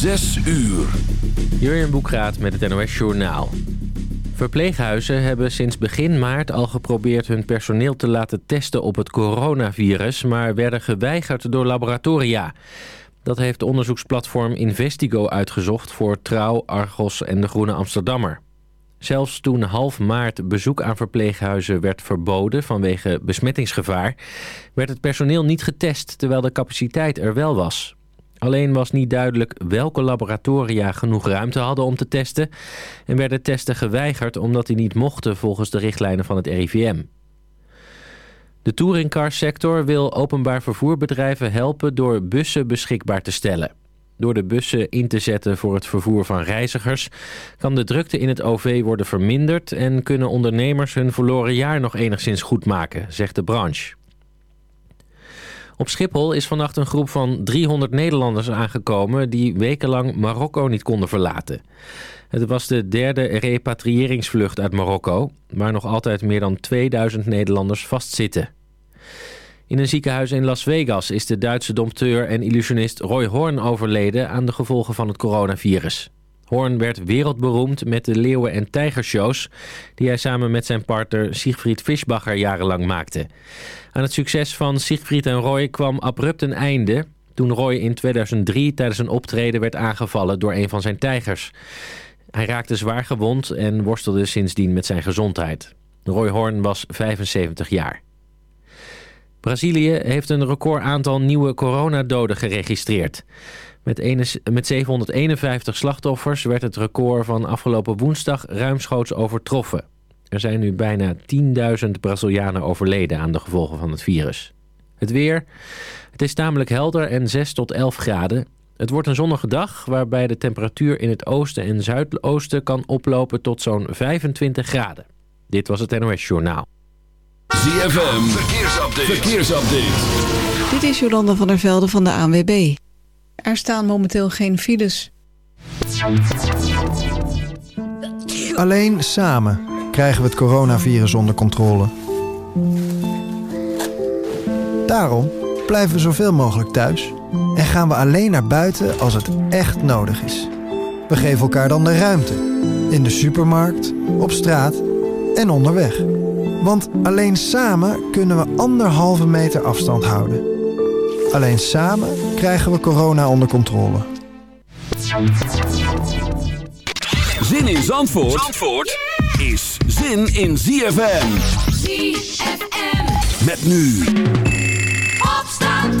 Zes uur. Jurjen Boekraat met het NOS Journaal. Verpleeghuizen hebben sinds begin maart al geprobeerd hun personeel te laten testen op het coronavirus... maar werden geweigerd door laboratoria. Dat heeft onderzoeksplatform Investigo uitgezocht voor Trouw, Argos en de Groene Amsterdammer. Zelfs toen half maart bezoek aan verpleeghuizen werd verboden vanwege besmettingsgevaar... werd het personeel niet getest terwijl de capaciteit er wel was... Alleen was niet duidelijk welke laboratoria genoeg ruimte hadden om te testen... en werden testen geweigerd omdat die niet mochten volgens de richtlijnen van het RIVM. De touringcarsector wil openbaar vervoerbedrijven helpen door bussen beschikbaar te stellen. Door de bussen in te zetten voor het vervoer van reizigers... kan de drukte in het OV worden verminderd... en kunnen ondernemers hun verloren jaar nog enigszins goed maken, zegt de branche. Op Schiphol is vannacht een groep van 300 Nederlanders aangekomen... die wekenlang Marokko niet konden verlaten. Het was de derde repatriëringsvlucht uit Marokko... waar nog altijd meer dan 2000 Nederlanders vastzitten. In een ziekenhuis in Las Vegas is de Duitse dompteur en illusionist Roy Horn overleden... aan de gevolgen van het coronavirus. Horn werd wereldberoemd met de leeuwen- en tijgershows... die hij samen met zijn partner Siegfried Fischbacher jarenlang maakte. Aan het succes van Siegfried en Roy kwam abrupt een einde... toen Roy in 2003 tijdens een optreden werd aangevallen door een van zijn tijgers. Hij raakte zwaar gewond en worstelde sindsdien met zijn gezondheid. Roy Horn was 75 jaar. Brazilië heeft een record aantal nieuwe coronadoden geregistreerd. Met, met 751 slachtoffers werd het record van afgelopen woensdag ruimschoots overtroffen. Er zijn nu bijna 10.000 Brazilianen overleden aan de gevolgen van het virus. Het weer. Het is tamelijk helder en 6 tot 11 graden. Het wordt een zonnige dag waarbij de temperatuur in het oosten en zuidoosten kan oplopen tot zo'n 25 graden. Dit was het NOS Journaal. ZFM, verkeersupdate. verkeersupdate. Dit is Jolanda van der Velde van de ANWB. Er staan momenteel geen files. Alleen samen krijgen we het coronavirus onder controle. Daarom blijven we zoveel mogelijk thuis en gaan we alleen naar buiten als het echt nodig is. We geven elkaar dan de ruimte. In de supermarkt, op straat en onderweg. Want alleen samen kunnen we anderhalve meter afstand houden. Alleen samen krijgen we corona onder controle. Zin in Zandvoort, Zandvoort is zin in ZFM. ZFM. Met nu. Opstand.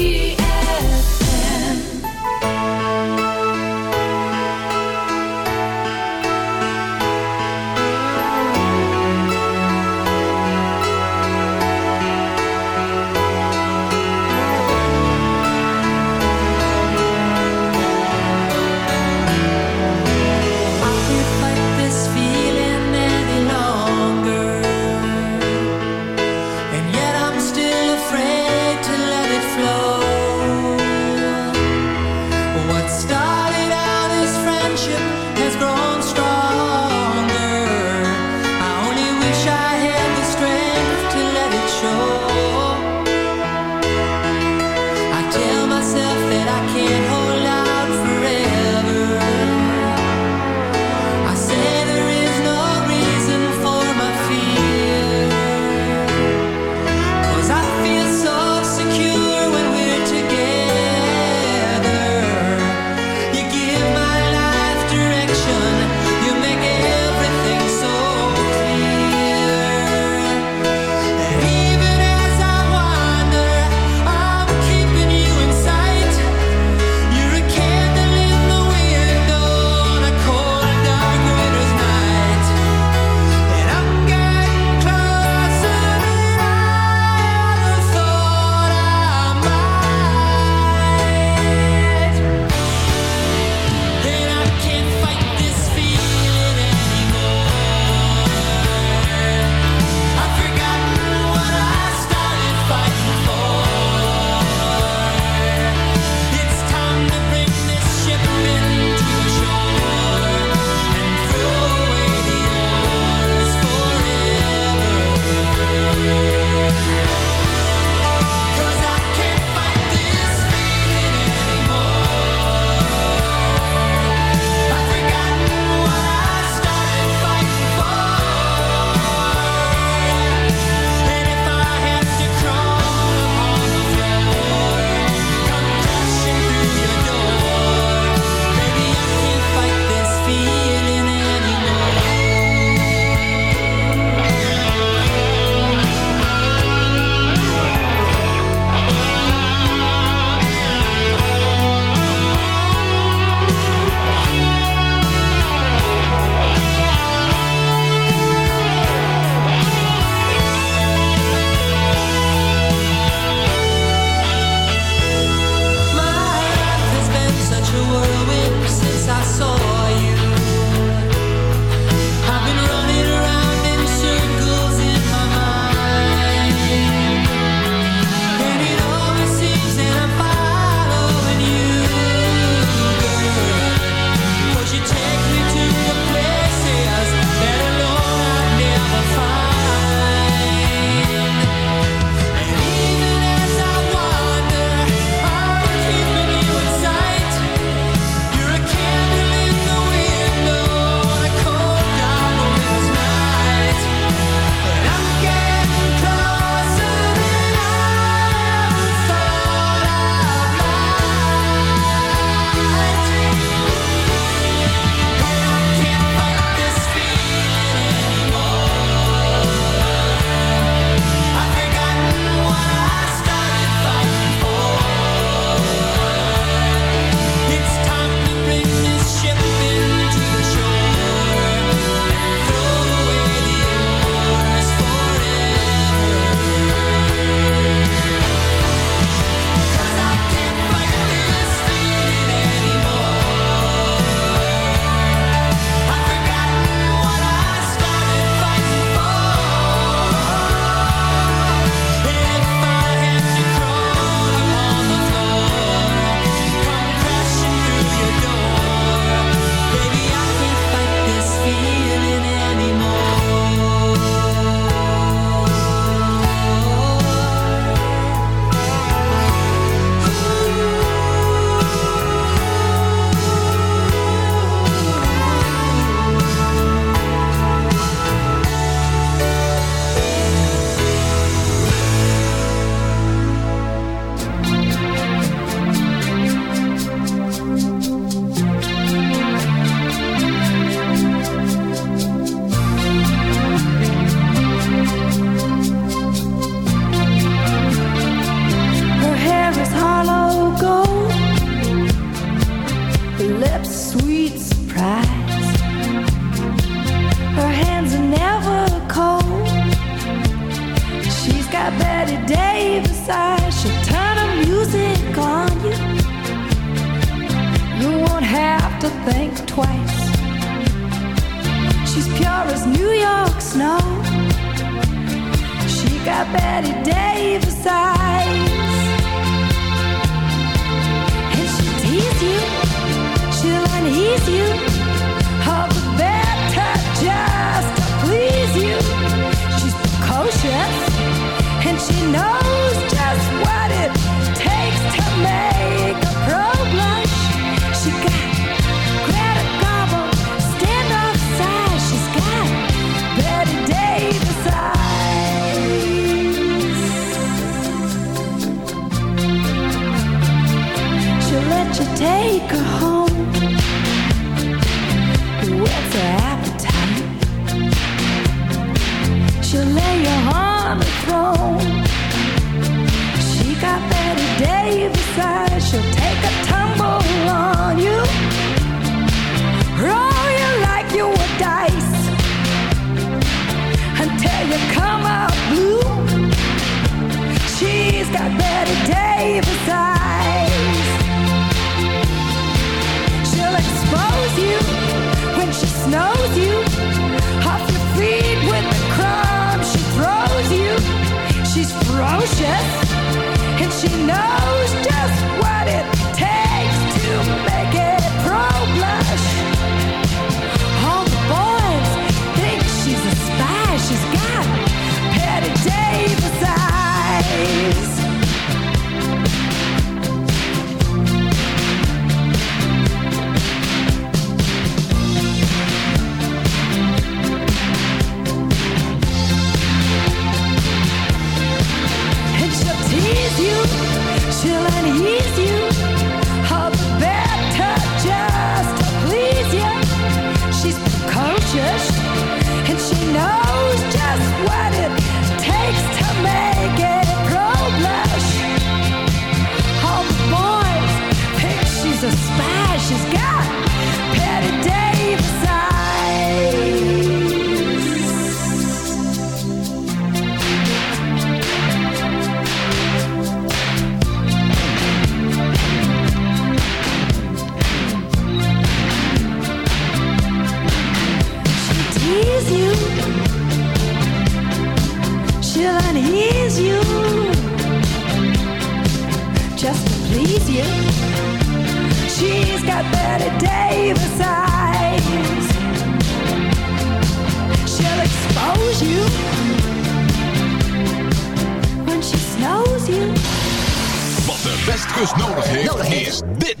dus nodig heeft, nodig heeft. is dit.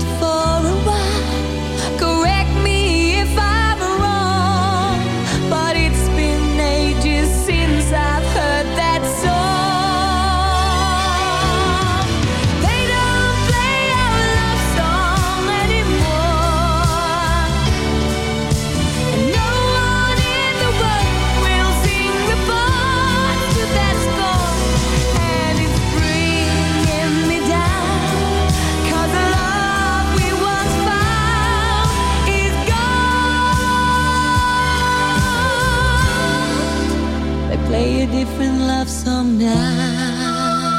love song now.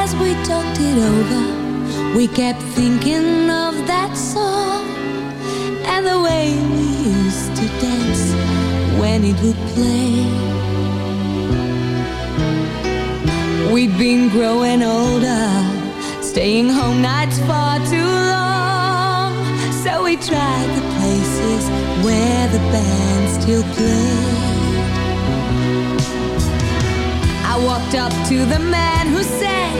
As we talked it over, we kept thinking of that song and the way we used to dance when it would play. We'd been growing older, staying home nights far too long. So we tried the places where the band still played. I walked up to the man who sang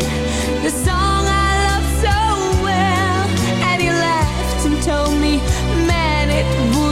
the song I love so well, and he laughed and told me, man, it wouldn't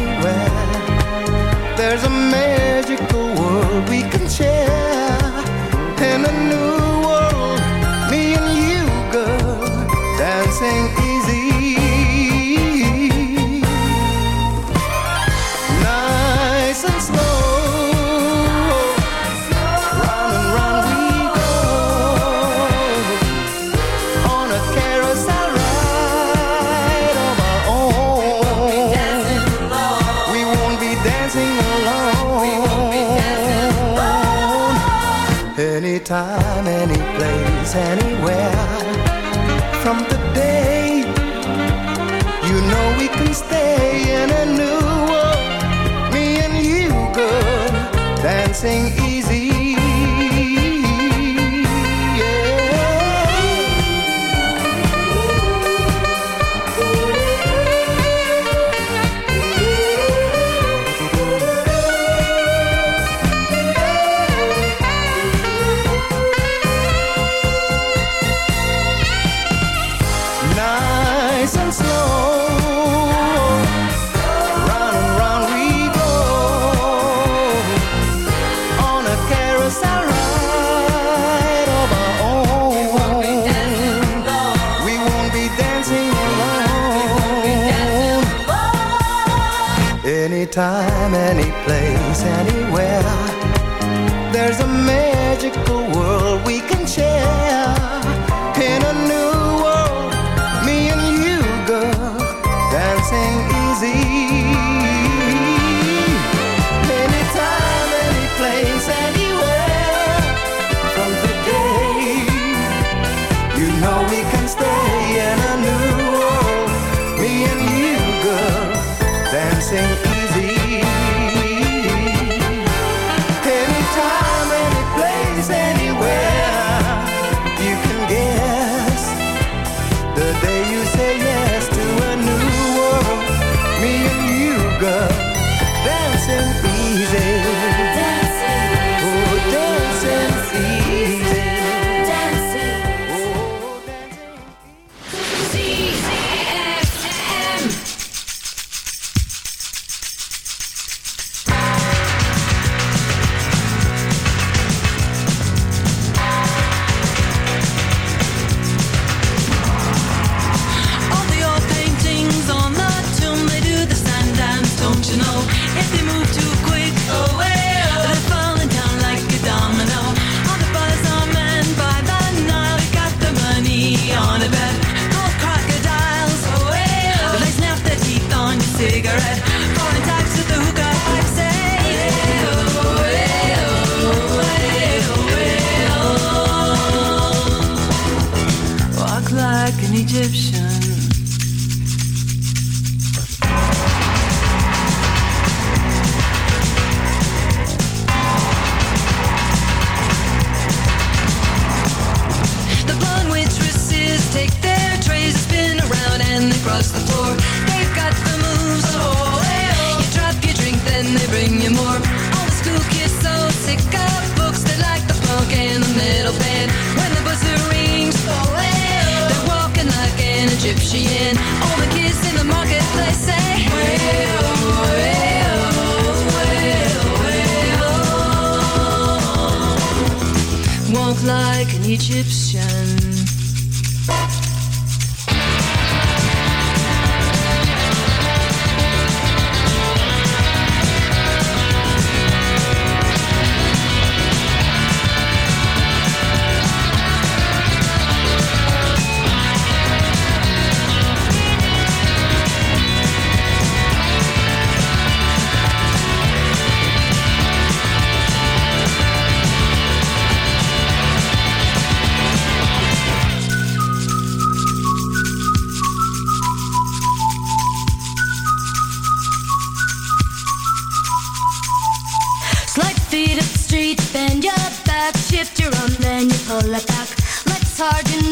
You pull it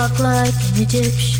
rock like an Egyptian